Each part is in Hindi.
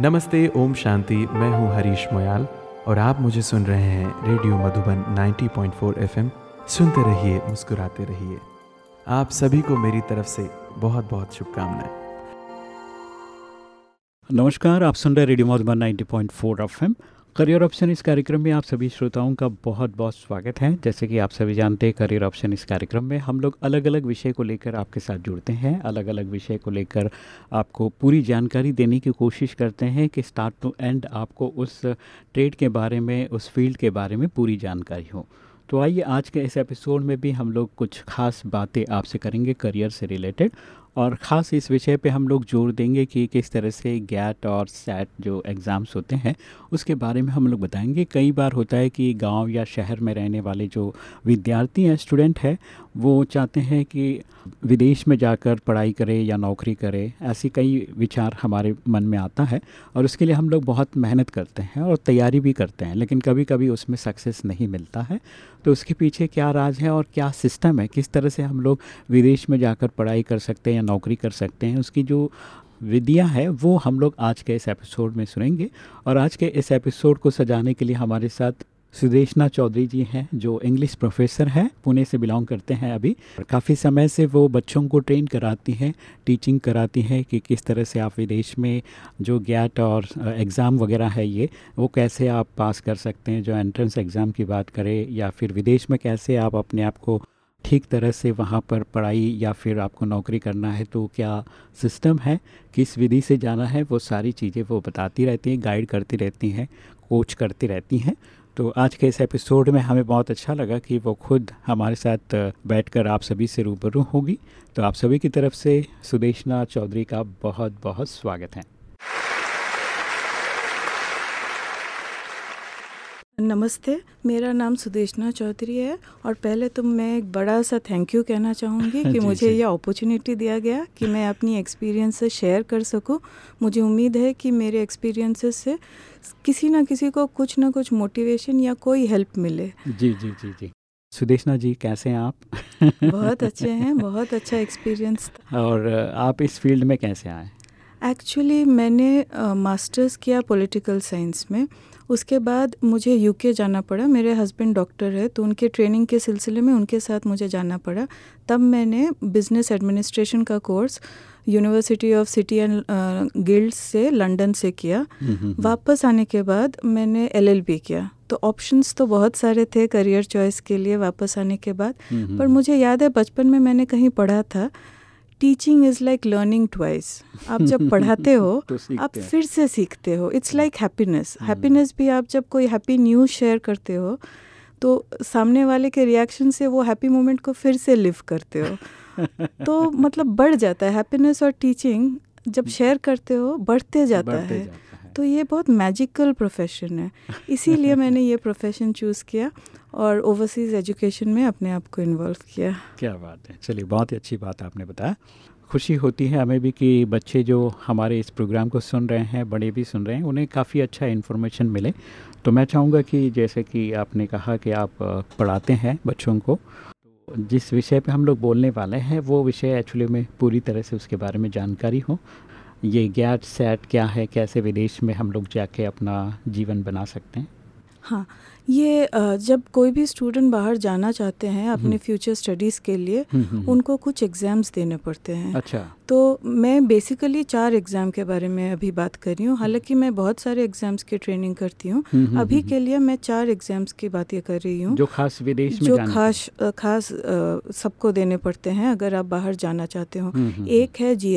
नमस्ते, ओम शांति। मैं हूँ हरीश मोयाल और आप मुझे सुन रहे हैं रेडियो मधुबन 90.4 एफएम। सुनते रहिए, मुस्कुराते रहिए। आप सभी को मेरी तरफ़ से बहुत बहुत शुभकामनाएँ। नमस्कार, आप सुन रहे radio Madhuban 90.4 FM. Career option इस कार्यक्रम में आप सभी श्रोताओं का बहुत बहुत स्वागत है। जैसे कि आप सभी जानते हैं करियर ऑप्शन इस कार्यक्रम में हम लोग अलग अलग विषय को लेकर आपके साथ जुड़ते हैं। अलग अलग विषय को लेकर आपको पूरी जानकारी देने की कोशिश करते हैं कि स्टार्ट टू एंड आपको उस ट्रेड के बारे में, उस फ़ील्ड के बारे में पूरी जानकारी हो। तो आइए आज के इस एपिसोड में भी हम लोग कुछ खास बातें आपसे करेंगे करियर से रिलेटेड और ख़ास इस विषय पे हम लोग ज़ोर देंगे कि किस तरह से गैट और सैट जो एग्ज़ाम्स होते हैं, उसके बारे में हम लोग बताएँगे। कई बार होता है कि गाँव या शहर में रहने वाले जो विद्यार्थी हैं, स्टूडेंट हैं, वो चाहते हैं कि विदेश में जाकर पढ़ाई करें या नौकरी करें, ऐसी कई विचार हमारे मन में आता है और उसके लिए हम लोग बहुत मेहनत करते हैं और तैयारी भी करते हैं, लेकिन कभी कभी उसमें सक्सेस नहीं मिलता है। तो उसके पीछे क्या राज है और क्या सिस्टम है? किस तरह से हम लोग विदेश में जाकर पढ़ाई कर सकते हैं या नौकरी कर सकते हैं? उसकी जो विधियाँ है, वो हम लोग आज के इस एपिसोड में सुनेंगे और आज के इस एपिसोड को सजाने के लिए हमारे साथ सुदेशना चौधरी जी हैं, जो इंग्लिश प्रोफेसर हैं, पुणे से बिलोंग करते हैं अभी। काफ़ी समय से वो बच्चों को ट्रेन कराती हैं टीचिंग कराती हैं कि किस तरह से आप विदेश में जो गैट और एग्ज़ाम वगैरह है ये, वो कैसे आप पास कर सकते हैं, जो एंट्रेंस एग्ज़ाम की बात करें, या फिर विदेश में कैसे आप अपने आप को ठीक तरह से वहाँ पर पढ़ाई या फिर आपको नौकरी करना है तो क्या सिस्टम है, किस विधि से जाना है, वो सारी चीज़ें वो बताती रहती हैं गाइड करती रहती हैं कोच करती रहती हैं। तो आज के इस एपिसोड में हमें बहुत अच्छा लगा कि वो खुद हमारे साथ बैठकर आप सभी से रूबरू होगी। तो आप सभी की तरफ़ से सुदेशना चौधरी का बहुत बहुत स्वागत है। नमस्ते मेरा नाम सुदेशना चौधरी है और पहले तो मैं एक बड़ा सा थैंक यू कहना चाहूँगी कि मुझे यह अपॉर्चुनिटी दिया गया कि मैं अपनी एक्सपीरियंस से शेयर कर सकूँ। मुझे उम्मीद है कि मेरे एक्सपीरियंसेस से किसी ना किसी को कुछ ना कुछ मोटिवेशन या कोई हेल्प मिले। जी जी जी जी। सुदेशना जी कैसे हैं आप? बहुत अच्छे हैं बहुत अच्छा एक्सपीरियंस और आप इस फ़ील्ड में कैसे आए? एक्चुअली मैंने मास्टर्स uh, किया पॉलिटिकल साइंस में। उसके बाद मुझे यूके जाना पड़ा। मेरे हस्बैंड डॉक्टर है तो उनके ट्रेनिंग के सिलसिले में उनके साथ मुझे जाना पड़ा। तब मैंने बिज़नेस एडमिनिस्ट्रेशन का course university of city and guild से लंदन से किया। वापस आने के बाद मैंने एलएलबी किया। तो ऑप्शंस तो बहुत सारे थे करियर चॉइस के लिए वापस आने के बाद पर मुझे याद है बचपन में मैंने कहीं पढ़ा था teaching is like learning twice आप जब पढ़ाते हो तो आप फिर से सीखते हो। इट्स लाइक हैप्पीनेस हैप्पीनेस भी आप जब कोई हैप्पी न्यूज़ शेयर करते हो तो सामने वाले के रिएक्शन से वो हैप्पी मोमेंट को फिर से लिव करते हो। तो मतलब बढ़ जाता है। हैप्पीनेस और टीचिंग जब शेयर करते हो बढ़ते जाता बढ़ते है। जाता है। तो ये बहुत मैजिकल प्रोफेशन है। इसीलिए मैंने ये प्रोफेशन चूज़ किया और ओवरसीज़ एजुकेशन में अपने आप को इन्वॉल्व किया। क्या बात है। चलिए बहुत ही अच्छी बात आपने बताया। खुशी होती है हमें भी कि बच्चे जो हमारे इस प्रोग्राम को सुन रहे हैं बड़े भी सुन रहे हैं उन्हें काफ़ी अच्छा इन्फॉर्मेशन मिले। तो मैं चाहूँगा कि जैसे कि आपने कहा कि आप पढ़ाते हैं बच्चों को तो जिस विषय पे हम लोग बोलने वाले हैं वो विषय एक्चुअली में पूरी तरह से उसके बारे में जानकारी हो। ये गैट सेट क्या है? कैसे विदेश में हम लोग जाके अपना जीवन बना सकते हैं? हाँ ये जब कोई भी स्टूडेंट बाहर जाना चाहते हैं अपने फ्यूचर हम्म। स्टडीज़ के लिए हम्म, हम्म, उनको कुछ एग्ज़ाम्स देने पड़ते हैं। अच्छा। तो मैं बेसिकली चार एग्ज़ाम के बारे में अभी बात कर रही हूँ। हालाँकि मैं बहुत सारे एग्ज़ाम्स की ट्रेनिंग करती हूँ। अभी के लिए मैं चार एग्ज़ाम्स की बातें कर रही हूँ। जो खास विदेश में जो खास खास सबको देने पड़ते हैं अगर आप बाहर जाना चाहते हो। एक है जी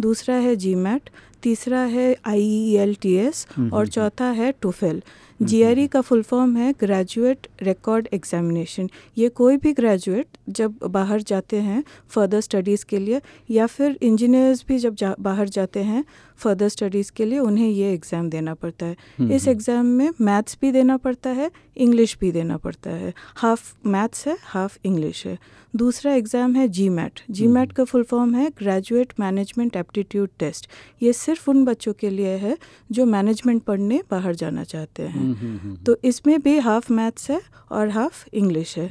दूसरा है जी मैट तीसरा है I E L T S और चौथा है टोफेल जीआरई का फुल फॉर्म है ग्रेजुएट रिकॉर्ड एग्जामिनेशन ये कोई भी ग्रेजुएट जब बाहर जाते हैं फर्दर स्टडीज़ के लिए या फिर इंजीनियर्स भी जब जा, बाहर जाते हैं फर्दर स्टडीज़ के लिए उन्हें ये एग्ज़ाम देना पड़ता है। हम्म, इस एग्ज़ाम हम्म। में मैथ्स भी देना पड़ता है इंग्लिश भी देना पड़ता है। हाफ़ मैथ्स है हाफ़ इंग्लिश है। दूसरा एग्ज़ाम है जी मैट जी मैट का फुल फॉर्म है ग्रेजुएट मैनेजमेंट एप्टीट्यूड टेस्ट ये सिर्फ़ उन बच्चों के लिए है जो मैनेजमेंट पढ़ने बाहर जाना चाहते हैं। हम्म, तो इसमें भी हाफ़ मैथ्स है और हाफ़ इंग्लिश है।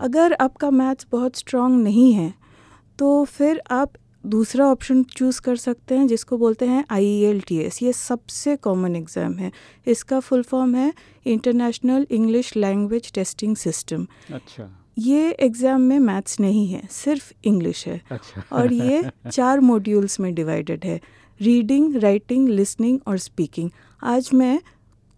अगर आपका मैथ्स बहुत स्ट्रांग नहीं है तो फिर आप दूसरा ऑप्शन चूज़ कर सकते हैं जिसको बोलते हैं आई एल टी एस ये सबसे कॉमन एग्ज़ाम है। इसका फुल फॉर्म है international English language testing system अच्छा। ये एग्ज़ाम में मैथ्स नहीं है सिर्फ़ इंग्लिश है। अच्छा। और ये चार मॉड्यूल्स में डिवाइडेड है। रीडिंग राइटिंग लिसनिंग और स्पीकिंग आज मैं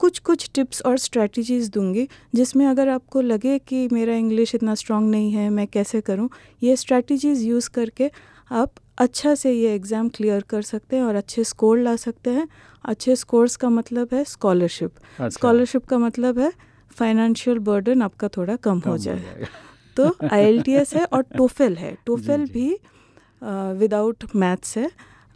कुछ कुछ टिप्स और स्ट्रेटजीज़ दूँगी जिसमें अगर आपको लगे कि मेरा इंग्लिश इतना स्ट्रांग नहीं है मैं कैसे करूँ ये स्ट्रेटजीज़ यूज़ करके आप अच्छा से ये एग्ज़ाम क्लियर कर सकते हैं और अच्छे स्कोर ला सकते हैं। अच्छे स्कोर्स का मतलब है स्कॉलरशिप अच्छा, स्कॉलरशिप का मतलब है फाइनेंशियल बर्डन आपका थोड़ा कम कम हो जाए। तो आईएलटीएस है और टोफेल है। टोफेल भी विदाउट मैथ्स है।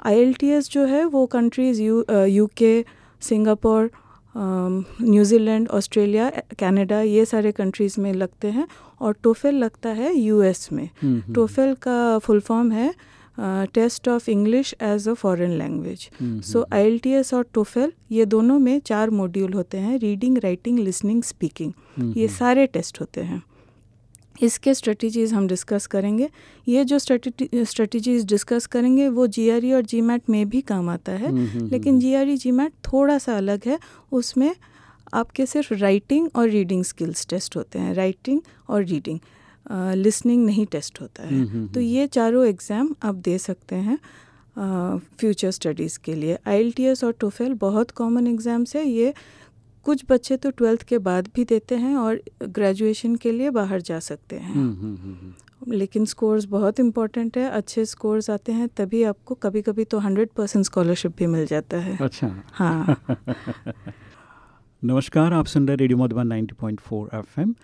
आईएलटीएस जो है वो countries you UK Singapore New Zealand Australia Canada ये सारे कंट्रीज़ में लगते हैं और टोफेल लगता है यूएस में। हम्म, हम्म, टोफेल का फुल फॉर्म है test of English as a foreign language so hmm, I और टोफेल ये दोनों में चार मॉड्यूल होते हैं रीडिंग राइटिंग लिसनिंग स्पीकिंग ये हम्म, सारे टेस्ट होते हैं। इसके स्ट्रेटजीज़ हम डिस्कस करेंगे। ये जो स्ट्रेटजीज़ डिस्कस करेंगे वो जीआरई और जी में भी काम आता है। हम्म, हम्म, लेकिन जी आर जी मैट थोड़ा सा अलग है। उसमें आपके सिर्फ़ राइटिंग और रीडिंग स्किल्स टेस्ट होते हैं। राइटिंग और रीडिंग लिसनिंग नहीं टेस्ट होता है। हम्म, हम्म, तो ये चारों एग्ज़ाम आप दे सकते हैं फ्यूचर स्टडीज़ के लिए। आईएलटीएस और टोफेल बहुत कॉमन एग्ज़ाम्स है। ये कुछ बच्चे तो ट्वेल्थ के बाद भी देते हैं और ग्रेजुएशन के लिए बाहर जा सकते हैं। हम्म, हम्म, हम्म, हम्म, लेकिन स्कोर्स बहुत इंपॉर्टेंट है। अच्छे स्कोर्स आते हैं तभी आपको कभी कभी तो हंड्रेड परसेंट स्कॉलरशिप भी मिल जाता है। अच्छा। हाँ। नमस्कार आप सुन रहे radio Madhuban 90.4 FM.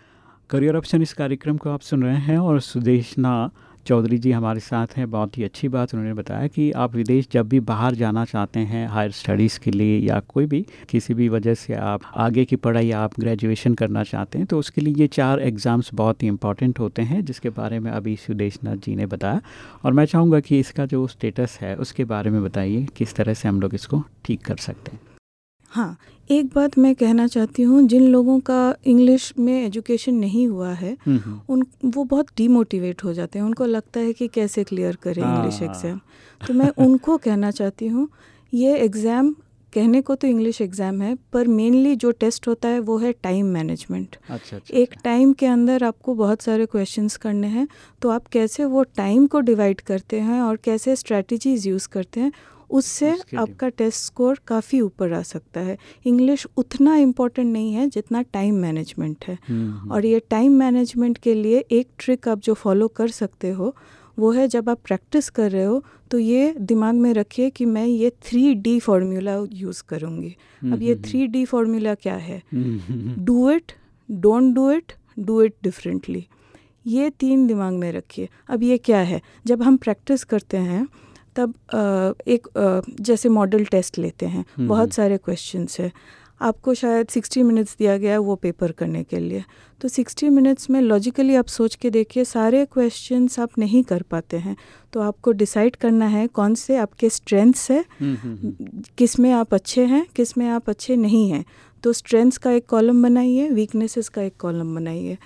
Career option इस कार्यक्रम को आप सुन रहे हैं और सुदेशना चौधरी जी हमारे साथ हैं। बहुत ही अच्छी बात उन्होंने बताया कि आप विदेश जब भी बाहर जाना चाहते हैं, हायर स्टडीज़ के लिए या कोई भी किसी भी वजह से आप आगे की पढ़ाई आप ग्रेजुएशन करना चाहते हैं तो उसके लिए ये चार एग्ज़ाम्स बहुत ही इंपॉर्टेंट होते हैं, जिसके बारे में अभी सुदेशनाथ जी ने बताया। और मैं चाहूँगा कि इसका जो स्टेटस है, उसके बारे में बताइए, किस तरह से हम लोग इसको ठीक कर सकते हैं। हाँ एक बात मैं कहना चाहती हूँ जिन लोगों का इंग्लिश में एजुकेशन नहीं हुआ है हम्म, हम्म, उन वो बहुत डीमोटिवेट हो जाते हैं। उनको लगता है कि कैसे क्लियर करें इंग्लिश हाँ। एग्ज़ाम तो मैं उनको कहना चाहती हूँ ये एग्ज़ाम कहने को तो इंग्लिश एग्ज़ाम है पर मेनली जो टेस्ट होता है वो है टाइम मैनेजमेंट अच्छा अच्छा एक टाइम के अंदर आपको बहुत सारे क्वेश्चंस करने हैं तो आप कैसे वो टाइम को डिवाइड करते हैं और कैसे स्ट्रैटेजीज यूज़ करते हैं उससे आपका टेस्ट स्कोर काफ़ी ऊपर आ सकता है। इंग्लिश उतना इम्पोर्टेंट नहीं है जितना टाइम मैनेजमेंट है। हम्म, हम्म, और ये टाइम मैनेजमेंट के लिए एक ट्रिक आप जो फॉलो कर सकते हो वो है जब आप प्रैक्टिस कर रहे हो तो ये दिमाग में रखिए कि मैं ये थ्री डी फार्मूला यूज़ करूँगी। अब ये थ्री डी फार्मूला क्या है? Do it don't do it do it differently ये तीन दिमाग में रखिए। अब ये क्या है? जब हम प्रैक्टिस करते हैं तब एक जैसे मॉडल टेस्ट लेते हैं। हम्म, बहुत हम्म। सारे क्वेश्चंस है। आपको शायद 60 मिनट्स दिया गया है वो पेपर करने के लिए। तो 60 मिनट्स में लॉजिकली आप सोच के देखिए सारे क्वेश्चंस आप नहीं कर पाते हैं। तो आपको डिसाइड करना है कौन से आपके स्ट्रेंथ्स है। हम्म, किसमें आप अच्छे हैं किसमें आप अच्छे नहीं हैं। तो स्ट्रेंथ्स का एक कॉलम बनाइए वीकनेसेस का एक कॉलम बनाइए।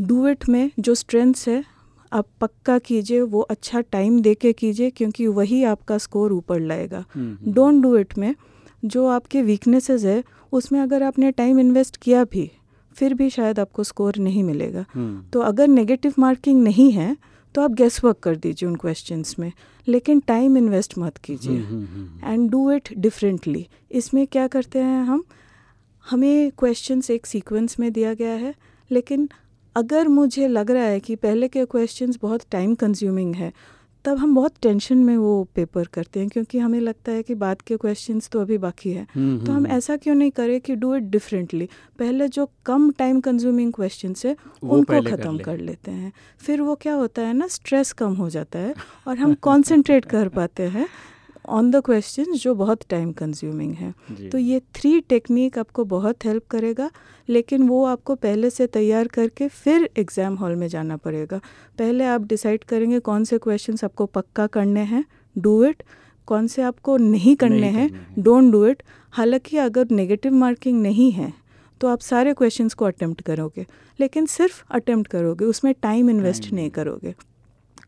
डू इट में जो स्ट्रेंथ्स है आप पक्का कीजिए वो अच्छा टाइम दे के कीजिए क्योंकि वही आपका स्कोर ऊपर लाएगा। डोंट डू इट में जो आपके वीकनेसेस है उसमें अगर आपने टाइम इन्वेस्ट किया भी फिर भी शायद आपको स्कोर नहीं मिलेगा। हम्म, तो अगर नेगेटिव मार्किंग नहीं है तो आप गेस वर्क कर दीजिए उन क्वेश्चंस में लेकिन टाइम इन्वेस्ट मत कीजिए। एंड डू इट डिफरेंटली इसमें क्या करते हैं हम? हमें क्वेश्चंस एक सीक्वेंस में दिया गया है लेकिन अगर मुझे लग रहा है कि पहले के क्वेश्चंस बहुत टाइम कंज्यूमिंग है तब हम बहुत टेंशन में वो पेपर करते हैं क्योंकि हमें लगता है कि बाद के क्वेश्चंस तो अभी बाकी है। हम्म, तो हम हम्म, ऐसा क्यों नहीं करें कि डू इट डिफरेंटली पहले जो कम टाइम कंज्यूमिंग क्वेश्चन है उनको पहले कर ख़त्म कर लेते हैं। फिर वो क्या होता है ना स्ट्रेस कम हो जाता है और हम कंसंट्रेट कर पाते हैं। ऑन द क्वेश्चन जो बहुत टाइम कंज्यूमिंग है। तो ये थ्री टेक्निक आपको बहुत हेल्प करेगा लेकिन वो आपको पहले से तैयार करके फिर एग्ज़ाम हॉल में जाना पड़ेगा। पहले आप डिसाइड करेंगे कौन से क्वेश्चन आपको पक्का करने हैं डू इट कौन से आपको नहीं करने हैं डोंट डू इट हालाँकि अगर नेगेटिव मार्किंग नहीं है तो आप सारे क्वेश्चंस को अटेम्प्ट करोगे लेकिन सिर्फ़ अटेम्प्ट करोगे उसमें टाइम इन्वेस्ट नहीं नहीं। करोगे।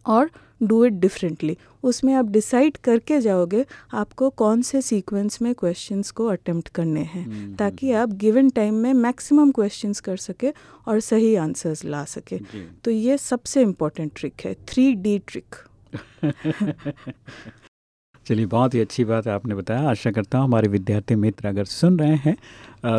और डू इट डिफरेंटली। उसमें आप डिसाइड करके जाओगे आपको कौन से सीक्वेंस में क्वेश्चंस को अटेम्प्ट करने हैं। हम्म, ताकि हम्म, आप गिवन टाइम में मैक्सिमम क्वेश्चंस कर सके और सही आंसर्स ला सके। तो ये सबसे इम्पोर्टेंट ट्रिक है थ्री डी ट्रिक चलिए, बहुत ही अच्छी बात आपने बताया। आशा करता हूँ हमारे विद्यार्थी मित्र अगर सुन रहे हैं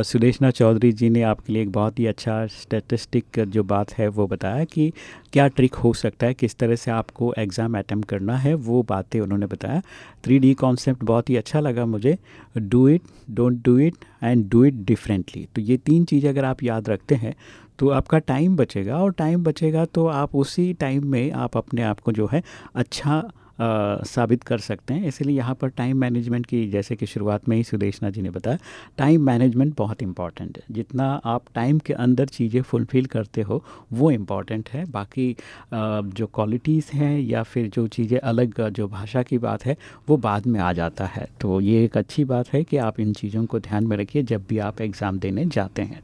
सुदेशना चौधरी जी ने आपके लिए एक बहुत ही अच्छा स्टैटिस्टिक जो बात है वो बताया कि क्या ट्रिक हो सकता है, किस तरह से आपको एग्ज़ाम अटैम्प्ट करना है, वो बातें उन्होंने बताया। थ्री डी कॉन्सेप्ट बहुत ही अच्छा लगा मुझे। Do it don't do it and do it differently तो ये तीन चीज़ अगर आप याद रखते हैं तो आपका टाइम बचेगा और टाइम बचेगा तो आप उसी टाइम में आप अपने आप को जो है अच्छा अ, साबित कर सकते हैं। इसलिए यहाँ पर टाइम मैनेजमेंट की जैसे कि शुरुआत में ही सुदेशना जी ने बताया टाइम मैनेजमेंट बहुत इंपॉर्टेंट है। जितना आप टाइम के अंदर चीज़ें फुलफ़िल करते हो वो इंपॉर्टेंट है। बाकी अ, जो क्वालिटीज़ हैं या फिर जो चीज़ें अलग जो भाषा की बात है वो बाद में आ जाता है। तो ये एक अच्छी बात है कि आप इन चीज़ों को ध्यान में रखिए जब भी आप एग्ज़ाम देने जाते हैं।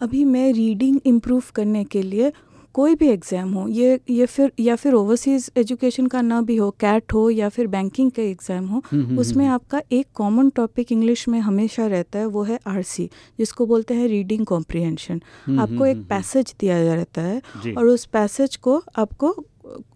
अभी मैं रीडिंग इम्प्रूव करने के लिए कोई भी एग्ज़ाम हो ये ये फिर या फिर ओवरसीज़ एजुकेशन का ना भी हो कैट हो या फिर बैंकिंग का एग्ज़ाम हो हम्म, उसमें हम्म, आपका एक कॉमन टॉपिक इंग्लिश में हमेशा रहता है वो है आरसी जिसको बोलते हैं रीडिंग कॉम्प्रिहेंशन। हम्म, आपको हम्म, एक हम्म, पैसेज दिया रहता है और उस पैसेज को आपको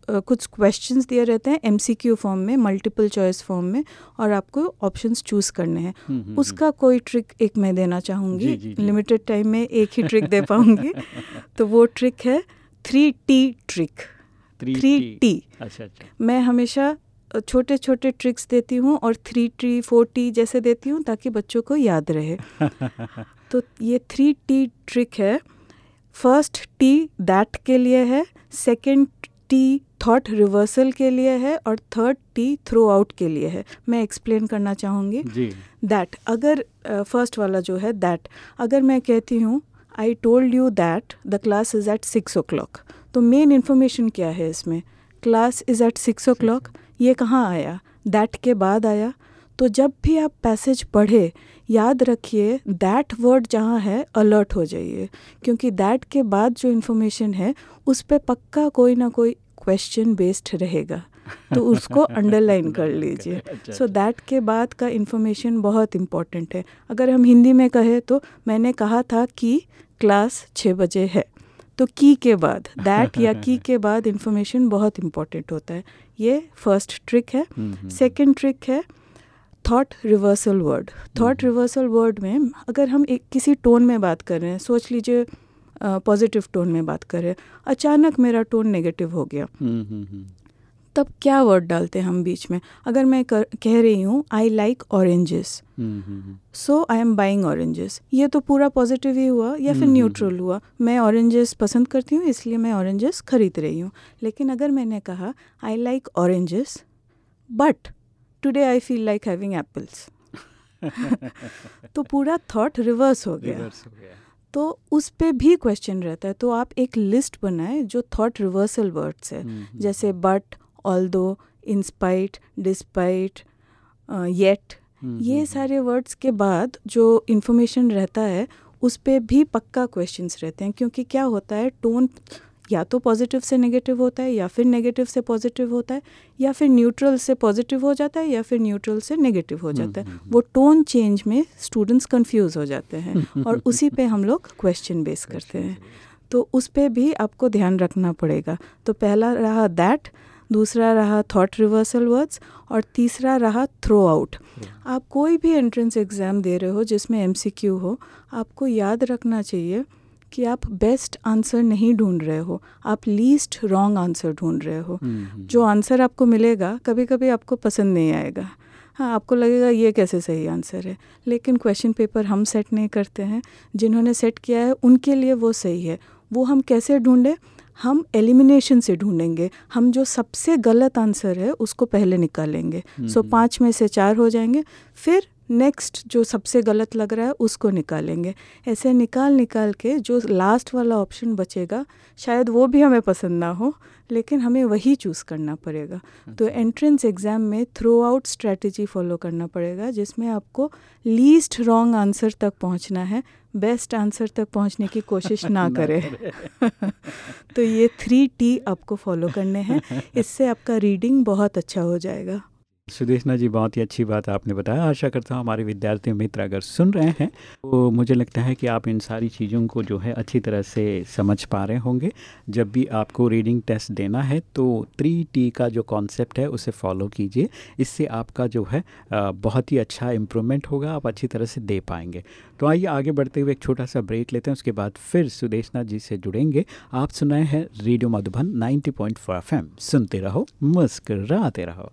कुछ क्वेश्चंस दिए रहते हैं एमसीक्यू फॉर्म में मल्टीपल चॉइस फॉर्म में और आपको ऑप्शंस चूज़ करने हैं। हम्म, हम्म, उसका कोई ट्रिक एक मैं देना चाहूँगी। लिमिटेड टाइम में एक ही ट्रिक दे पाऊँगी तो वो ट्रिक है three T trick three T T अच्छा अच्छा। मैं हमेशा छोटे छोटे ट्रिक्स देती हूँ और थ्री टी फोर टी जैसे देती हूँ ताकि बच्चों को याद रहे। तो ये थ्री टी ट्रिक है। फ़र्स्ट टी दैट के लिए है सेकंड टी थॉट रिवर्सल के लिए है और थर्ड टी थ्रो आउट के लिए है। मैं एक्सप्लेन करना चाहूँगी। दैट अगर फ़र्स्ट uh, वाला जो है दैट अगर मैं कहती हूँ I told you that the class is at six o'clock तो मेन इन्फॉर्मेशन क्या है इसमें? Class is at six o'clock ये कहाँ आया? दैट के बाद आया। तो जब भी आप पैसेज पढ़े, याद रखिए दैट वर्ड जहाँ है अलर्ट हो जाइए। क्योंकि दैट के बाद जो इन्फॉर्मेशन है, उस पर पक्का कोई ना कोई क्वेश्चन बेस्ड रहेगा। तो उसको अंडरलाइन कर लीजिए। अच्छा, सो अच्छा। दैट के बाद का इन्फॉर्मेशन बहुत इंपॉर्टेंट है। अगर हम हिंदी में कहें तो मैंने कहा था कि क्लास छः बजे है। तो की के बाद दैट या की के बाद इन्फॉर्मेशन बहुत इंपॉर्टेंट होता है। ये फ़र्स्ट ट्रिक है। हम्म, हम्म, सेकंड ट्रिक है thought reversal word thought hmm. Reversal word में अगर हम एक किसी टोन में बात कर रहे हैं सोच लीजिए पॉजिटिव टोन में बात कर रहे हैं अचानक मेरा टोन नेगेटिव हो गया। हम्म, हम्म, हम्म, तब क्या वर्ड डालते हैं हम बीच में? अगर मैं कर, कह रही हूँ I like oranges hmm, hmm, hmm, so I am buying oranges ये तो पूरा पॉजिटिव ही हुआ या फिर हम्म, न्यूट्रल हुआ? मैं ऑरेंजेस पसंद करती हूँ इसलिए मैं ऑरेंजेस खरीद रही हूँ। लेकिन अगर मैंने कहा I like oranges but today I feel like having apples तो पूरा थॉट रिवर्स हो गया। हो तो उस पर भी क्वेश्चन रहता है। तो आप एक लिस्ट बनाएँ जो थॉट रिवर्सल वर्ड्स है। हम्म, हम्म, जैसे but although in spite despite yet hmm, ये हम्म, सारे वर्ड्स के बाद जो इन्फॉर्मेशन रहता है उस पर भी पक्का क्वेश्चंस रहते हैं क्योंकि क्या होता है टोन या तो पॉजिटिव से नेगेटिव होता है या फिर नेगेटिव से पॉजिटिव होता है या फिर न्यूट्रल से पॉजिटिव हो जाता है या फिर न्यूट्रल से नेगेटिव हो जाता है। हम्म, हम्म, वो टोन चेंज में स्टूडेंट्स कंफ्यूज हो जाते हैं और उसी पे हम लोग क्वेश्चन बेस करते हैं। तो उस पे भी आपको ध्यान रखना पड़ेगा। तो पहला रहा दैट दूसरा रहा थॉट रिवर्सल वर्ड्स और तीसरा रहा थ्रो आउट आप कोई भी एंट्रेंस एग्ज़ाम दे रहे हो जिसमें एमसीक्यू हो आपको याद रखना चाहिए कि आप बेस्ट आंसर नहीं ढूंढ रहे हो आप लीस्ट रॉन्ग आंसर ढूंढ रहे हो। हम्म, जो आंसर आपको मिलेगा कभी कभी आपको पसंद नहीं आएगा। हाँ आपको लगेगा ये कैसे सही आंसर है? लेकिन क्वेश्चन पेपर हम सेट नहीं करते हैं। जिन्होंने सेट किया है उनके लिए वो सही है। वो हम कैसे ढूंढें? हम एलिमिनेशन से ढूंढेंगे। हम जो सबसे गलत आंसर है उसको पहले निकालेंगे। हम्म, सो so, पाँच में से चार हो जाएँगे। फिर नेक्स्ट जो सबसे गलत लग रहा है उसको निकालेंगे। ऐसे निकाल निकाल के जो लास्ट वाला ऑप्शन बचेगा शायद वो भी हमें पसंद ना हो लेकिन हमें वही चूज़ करना पड़ेगा। तो एंट्रेंस एग्ज़ाम में थ्रू आउट स्ट्रैटेजी फॉलो करना पड़ेगा जिसमें आपको लीस्ट रॉन्ग आंसर तक पहुँचना है। बेस्ट आंसर तक पहुँचने की कोशिश ना करें। तो ये थ्री टी आपको फॉलो करने हैं। इससे आपका रीडिंग बहुत अच्छा हो जाएगा। सुदेशना जी, बहुत ही अच्छी बात आपने बताया। आशा करता हूँ हमारे विद्यार्थी मित्र अगर सुन रहे हैं तो मुझे लगता है कि आप इन सारी चीज़ों को जो है अच्छी तरह से समझ पा रहे होंगे। जब भी आपको रीडिंग टेस्ट देना है तो थ्री टी का जो कॉन्सेप्ट है, उसे फॉलो कीजिए। इससे आपका जो है बहुत ही अच्छा इम्प्रूवमेंट होगा, आप अच्छी तरह से दे पाएँगे। तो आइए आगे बढ़ते हुए एक छोटा सा ब्रेक लेते हैं, उसके बाद फिर सुदेशना जी से जुड़ेंगे। आप सुनाए हैं रेडियो मधुबन नाइन्टी पॉइंट सुनते रहो मुस्कर रहो।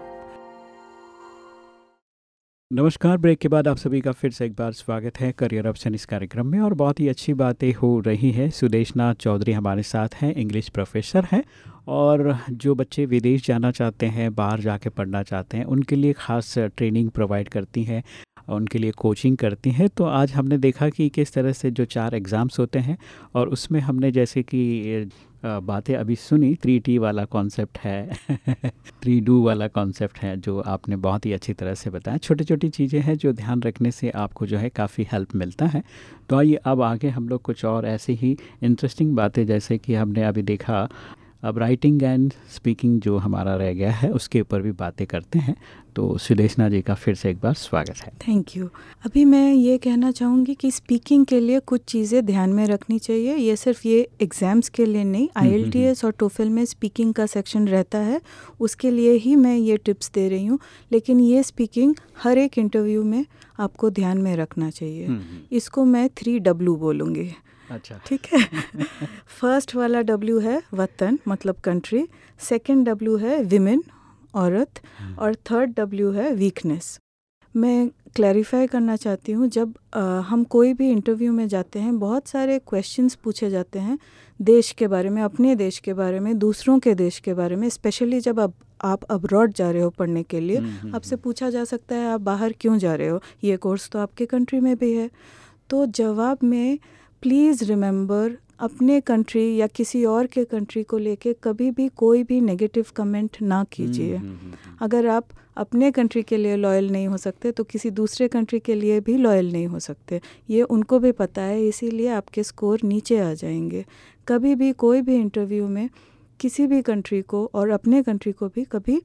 नमस्कार, ब्रेक के बाद आप सभी का फिर से एक बार स्वागत है करियर ऑप्शन इस कार्यक्रम में और बहुत ही अच्छी बातें हो रही हैं। सुदेश नाथ चौधरी हमारे साथ हैं, इंग्लिश प्रोफेसर हैं और जो बच्चे विदेश जाना चाहते हैं, बाहर जाके पढ़ना चाहते हैं, उनके लिए ख़ास ट्रेनिंग प्रोवाइड करती हैं, उनके लिए कोचिंग करती हैं। तो आज हमने देखा कि किस तरह से जो चार एग्ज़ाम्स होते हैं और उसमें हमने जैसे कि बातें अभी सुनी थ्री टी वाला कॉन्सेप्ट है थ्री डू वाला कॉन्सेप्ट है, जो आपने बहुत ही अच्छी तरह से बताया। छोटी छोटी चीज़ें हैं जो ध्यान रखने से आपको जो है काफ़ी हेल्प मिलता है। तो आइए, अब आगे हम लोग कुछ और ऐसे ही इंटरेस्टिंग बातें, जैसे कि हमने अभी देखा अब राइटिंग एंड स्पीकिंग जो हमारा रह गया है उसके ऊपर भी बातें करते हैं। तो सुदेशना जी का फिर से एक बार स्वागत है। थैंक यू अभी मैं ये कहना चाहूँगी कि स्पीकिंग के लिए कुछ चीज़ें ध्यान में रखनी चाहिए। ये सिर्फ़ ये एग्ज़ाम्स के लिए नहीं आई हम्म, हम्म, हम्म। और टोफिल में स्पीकिंग का सेक्शन रहता है। उसके लिए ही मैं ये टिप्स दे रही हूँ। लेकिन ये स्पीकिंग हर एक इंटरव्यू में आपको ध्यान में रखना चाहिए। इसको मैं थ्री डब्लू बोलूँगी। अच्छा। ठीक है। फ़र्स्ट वाला डब्ल्यू है वतन मतलब कंट्री सेकंड डब्ल्यू है विमेन औरत। हम्म। और थर्ड डब्ल्यू है वीकनेस मैं क्लैरिफाई करना चाहती हूँ जब आ, हम कोई भी इंटरव्यू में जाते हैं बहुत सारे क्वेश्चंस पूछे जाते हैं देश के बारे में अपने देश के बारे में दूसरों के देश के बारे में स्पेशली जब अब आप अब्रॉड जा रहे हो पढ़ने के लिए। हम्म, हम्म, आपसे पूछा जा सकता है आप बाहर क्यों जा रहे हो? ये कोर्स तो आपके कंट्री में भी है। तो जवाब में प्लीज़ रिमेंबर अपने कंट्री या किसी और के कंट्री को लेके कभी भी कोई भी नेगेटिव कमेंट ना कीजिए। हम्म, हम्म, हम्म, अगर आप अपने कंट्री के लिए लॉयल नहीं हो सकते तो किसी दूसरे कंट्री के लिए भी लॉयल नहीं हो सकते। ये उनको भी पता है इसीलिए आपके स्कोर नीचे आ जाएँगे। कभी भी कोई भी इंटरव्यू में किसी भी कंट्री को और अपने कंट्री को भी कभी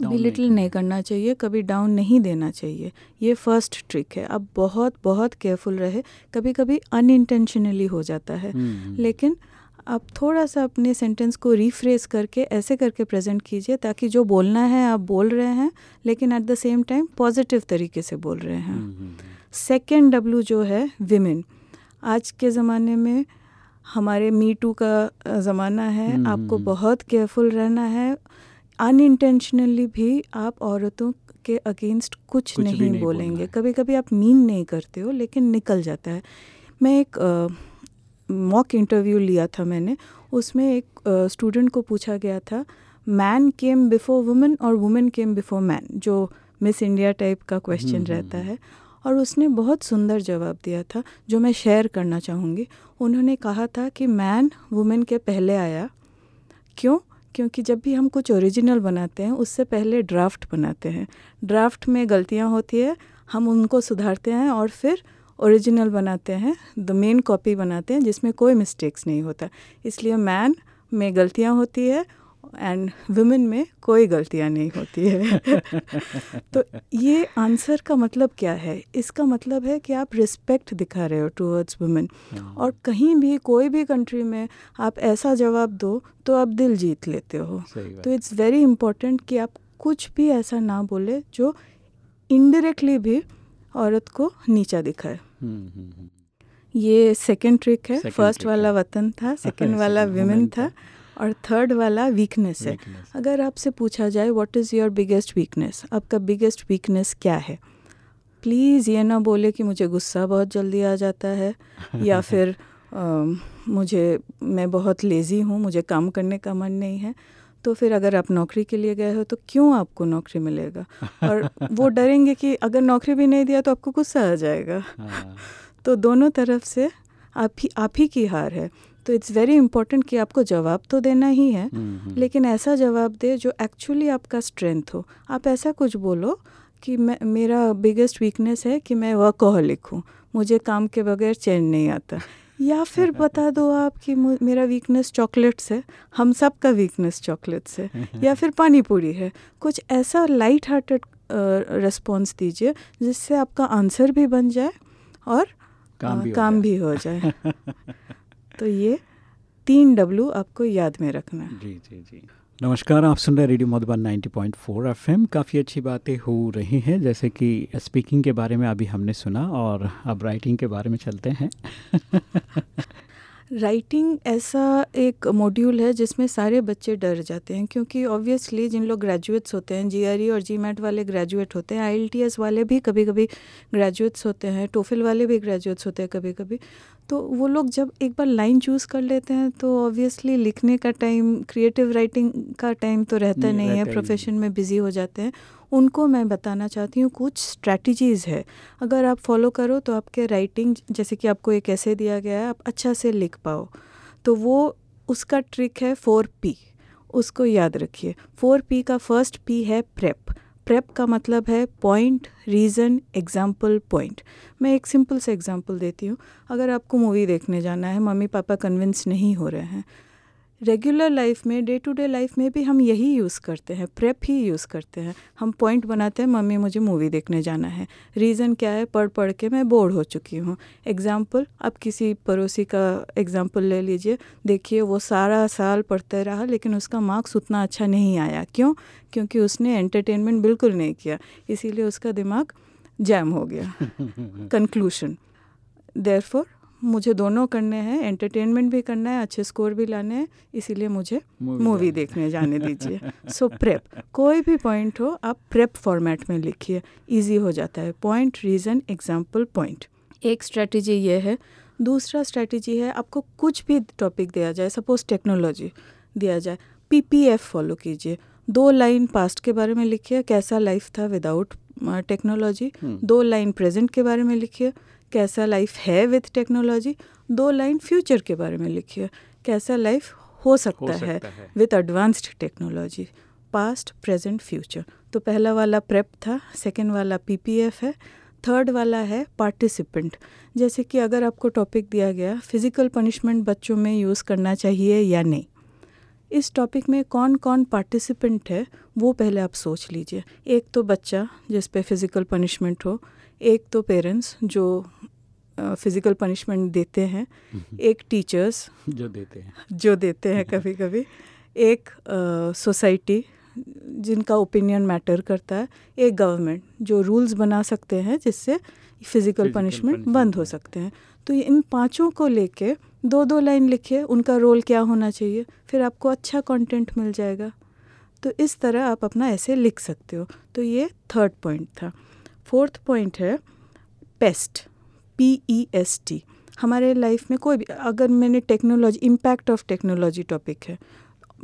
बिलिटल नहीं करना चाहिए कभी डाउन नहीं देना चाहिए। ये फ़र्स्ट ट्रिक है। अब बहुत बहुत केयरफुल रहे। कभी कभी अनइंटेंशनली हो जाता है। हम्म, हम्म। लेकिन आप थोड़ा सा अपने सेंटेंस को रिफ्रेस करके ऐसे करके प्रेजेंट कीजिए ताकि जो बोलना है आप बोल रहे हैं लेकिन at the same time positive तरीके से बोल रहे हैं। सेकेंड हम्म, डब्ल्यू जो है विमेन आज के ज़माने में हमारे मी टू का ज़माना है। आपको बहुत केयरफुल रहना है। अनइंटेंशनली भी आप औरतों के अगेंस्ट कुछ, कुछ नहीं, नहीं बोलेंगे। कभी कभी आप मीन नहीं करते हो लेकिन निकल जाता है। मैं एक मॉक इंटरव्यू लिया था मैंने उसमें एक स्टूडेंट को पूछा गया था मैन केम बिफोर वुमेन और वुमेन केम बिफोर मैन जो मिस इंडिया टाइप का क्वेश्चन हम्म, रहता हम्म, है। और उसने बहुत सुंदर जवाब दिया था जो मैं शेयर करना चाहूँगी। उन्होंने कहा था कि मैन वुमेन के पहले आया। क्यों? क्योंकि जब भी हम कुछ ओरिजिनल बनाते हैं, उससे पहले ड्राफ्ट बनाते हैं। ड्राफ्ट में गलतियाँ होती है, हम उनको सुधारते हैं और फिर ओरिजिनल बनाते हैं द मेन कॉपी बनाते हैं, जिसमें कोई मिस्टेक्स नहीं होता। इसलिए मैन में गलतियाँ होती है एंड वुमेन में कोई गलतियाँ नहीं होती है। तो ये आंसर का मतलब क्या है? इसका मतलब है कि आप रिस्पेक्ट दिखा रहे हो टूवर्ड्स वुमेन और कहीं भी कोई भी कंट्री में आप ऐसा जवाब दो तो आप दिल जीत लेते हो। तो इट्स वेरी इम्पोर्टेंट कि आप कुछ भी ऐसा ना बोले जो इनडायरेक्टली भी औरत को नीचा दिखाए। हम्म, हम्म, हम्म। ये सेकंड ट्रिक है। फ़र्स्ट वाला वतन था सेकंड वाला विमेन था। और थर्ड वाला वीकनेस है। अगर आपसे पूछा जाए what is your biggest weakness आपका बिगेस्ट वीकनेस क्या है? प्लीज़ ये ना बोले कि मुझे गुस्सा बहुत जल्दी आ जाता है या फिर आ, मुझे मैं बहुत लेज़ी हूँ मुझे काम करने का मन नहीं है तो फिर अगर आप नौकरी के लिए गए हो तो क्यों आपको नौकरी मिलेगा? और वो डरेंगे कि अगर नौकरी भी नहीं दिया तो आपको गुस्सा आ जाएगा। हाँ। तो दोनों तरफ़ से आप ही आप ही की हार है। तो इट्स वेरी इंपॉर्टेंट कि आपको जवाब तो देना ही है। लेकिन ऐसा जवाब दे जो एक्चुअली आपका स्ट्रेंथ हो। आप ऐसा कुछ बोलो कि मैं मेरा बिगेस्ट वीकनेस है कि मैं वर्कहोलिक हूँ मुझे काम के बगैर चैन नहीं आता। या फिर बता दो आप कि मेरा वीकनेस चॉकलेट्स है हम सब का वीकनेस चॉकलेट्स है या फिर पानी पूरी है। कुछ ऐसा लाइट हार्टेड रिस्पॉन्स दीजिए जिससे आपका आंसर भी बन जाए और काम, भी, काम भी हो जाए। तो ये तीन डब्लू आपको याद में रखना। है जी जी जी। नमस्कार आप सुन रहे रेडियो मधुबन 90.4 एफएम काफ़ी अच्छी बातें हो रही हैं जैसे कि स्पीकिंग के बारे में अभी हमने सुना और अब राइटिंग के बारे में चलते हैं। राइटिंग ऐसा एक मॉड्यूल है जिसमें सारे बच्चे डर जाते हैं क्योंकि ऑब्वियसली जिन लोग ग्रेजुएट्स होते हैं जीआरई और जीमैट वाले ग्रेजुएट होते हैं आईएलटीएस वाले भी कभी कभी ग्रेजुएट्स होते हैं टोफिल वाले भी ग्रेजुएट्स होते हैं कभी कभी तो वो लोग जब एक बार लाइन चूज़ कर लेते हैं तो ऑब्वियसली लिखने का टाइम क्रिएटिव राइटिंग का टाइम तो रहता नहीं, नहीं है प्रोफेशन में बिज़ी हो जाते हैं। उनको मैं बताना चाहती हूँ कुछ स्ट्रैटेजीज़ है। अगर आप फॉलो करो तो आपके राइटिंग जैसे कि आपको एक ऐसे दिया गया है आप अच्छा से लिख पाओ। तो वो उसका ट्रिक है फोर पी उसको याद रखिए। फोर पी का फ़र्स्ट पी है प्रेप प्रेप का मतलब है पॉइंट रीज़न एग्ज़ाम्पल पॉइंट मैं एक सिंपल से एग्ज़ाम्पल देती हूँ। अगर आपको मूवी देखने जाना है मम्मी पापा कन्विंस नहीं हो रहे हैं रेगुलर लाइफ में डे टू डे लाइफ में भी हम यही यूज़ करते हैं प्रेप ही यूज़ करते हैं। हम पॉइंट बनाते हैं मम्मी मुझे मूवी देखने जाना है। रीज़न क्या है? पढ़ पढ़ के मैं बोर हो चुकी हूँ। एग्ज़ाम्पल आप किसी पड़ोसी का एग्ज़ाम्पल ले लीजिए। देखिए वो सारा साल पढ़ते रहा लेकिन उसका मार्क्स उतना अच्छा नहीं आया। क्यों? क्योंकि उसने एंटरटेनमेंट बिल्कुल नहीं किया। इसीलिए उसका दिमाग जैम हो गया। कंक्लूशन देयर मुझे दोनों करने हैं एंटरटेनमेंट भी करना है अच्छे स्कोर भी लाने हैं इसीलिए मुझे मूवी देखने जाने दीजिए। सो प्रेप कोई भी पॉइंट हो आप प्रेप फॉर्मेट में लिखिए इजी हो जाता है। पॉइंट रीज़न एग्ज़ाम्पल पॉइंट एक स्ट्रेटजी ये है दूसरा स्ट्रेटजी है आपको कुछ भी टॉपिक दिया जाए सपोज़ टेक्नोलॉजी दिया जाए पीपीएफ फॉलो कीजिए। दो लाइन पास्ट के बारे में लिखिए कैसा लाइफ था विदाउट टेक्नोलॉजी हम्म। दो लाइन प्रेजेंट के बारे में लिखिए कैसा लाइफ है विथ टेक्नोलॉजी? दो लाइन फ्यूचर के बारे में लिखी है कैसा लाइफ हो सकता, हो सकता है, है with advanced technology? Past present future. तो पहला वाला प्रेप था सेकेंड वाला पीपीएफ है थर्ड वाला है पार्टिसिपेंट। जैसे कि अगर आपको टॉपिक दिया गया फ़िज़िकल पनिशमेंट बच्चों में यूज़ करना चाहिए या नहीं? इस टॉपिक में कौन कौन पार्टिसिपेंट है वो पहले आप सोच लीजिए। एक तो बच्चा जिस पे फ़िज़िकल पनिशमेंट हो एक तो पेरेंट्स जो फ़िज़िकल पनिशमेंट देते हैं। एक टीचर्स जो देते हैं। जो देते हैं कभी कभी एक सोसाइटी जिनका ओपिनियन मैटर करता है एक गवर्नमेंट जो रूल्स बना सकते हैं जिससे फ़िज़िकल पनिशमेंट बंद हो सकते हैं। तो इन पाँचों को लेके दो दो लाइन लिखिए उनका रोल क्या होना चाहिए फिर आपको अच्छा कंटेंट मिल जाएगा। तो इस तरह आप अपना ऐसे लिख सकते हो। तो ये थर्ड पॉइंट था। फोर्थ पॉइंट है PEST P E S T हमारे लाइफ में कोई भी अगर मैंने technology impact of technology topic है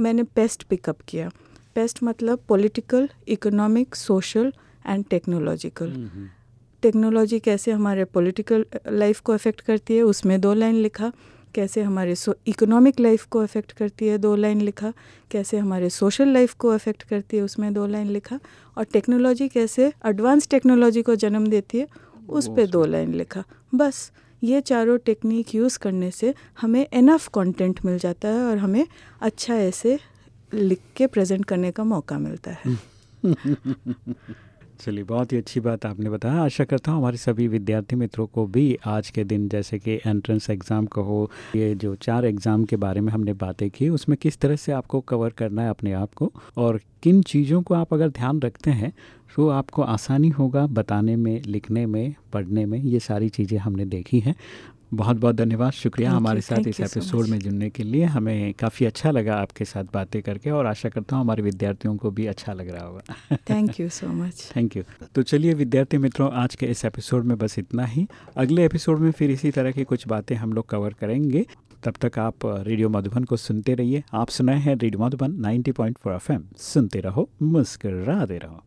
मैंने पेस्ट पिकअप किया। पेस्ट मतलब political economic social and technological technology कैसे हमारे पॉलिटिकल लाइफ को अफेक्ट करती है उसमें दो लाइन लिखा। कैसे हमारे सो इकोनॉमिक लाइफ को अफेक्ट करती है दो लाइन लिखा कैसे हमारे सोशल लाइफ को अफेक्ट करती है उसमें दो लाइन लिखा और टेक्नोलॉजी कैसे एडवांस टेक्नोलॉजी को जन्म देती है उस पर दो लाइन लिखा। बस ये चारों टेक्निक यूज़ करने से हमें इनफ कंटेंट मिल जाता है और हमें अच्छा ऐसे लिख के प्रेजेंट करने का मौका मिलता है। चलिए, बहुत ही अच्छी बात आपने बताया। आशा करता हूँ हमारे सभी विद्यार्थी मित्रों को भी आज के दिन, जैसे कि एंट्रेंस एग्ज़ाम का हो, ये जो चार एग्ज़ाम के बारे में हमने बातें की, उसमें किस तरह से आपको कवर करना है अपने आप को और किन चीज़ों को आप अगर ध्यान रखते हैं तो आपको आसानी होगा बताने में, लिखने में, पढ़ने में, ये सारी चीज़ें हमने देखी हैं। बहुत बहुत धन्यवाद। शुक्रिया हमारे साथ इस एपिसोड में जुड़ने के लिए। हमें काफ़ी अच्छा लगा आपके साथ बातें करके और आशा करता हूँ हमारे विद्यार्थियों को भी अच्छा लग रहा होगा। Thank you so much thank you तो चलिए विद्यार्थी मित्रों आज के इस एपिसोड में बस इतना ही। अगले एपिसोड में फिर इसी तरह की कुछ बातें हम लोग कवर करेंगे। तब तक आप रेडियो मधुबन को सुनते रहिए। आप सुनाए हैं रेडियो मधुबन 90.4 एफएम। सुनते रहो मुस्कर रहो।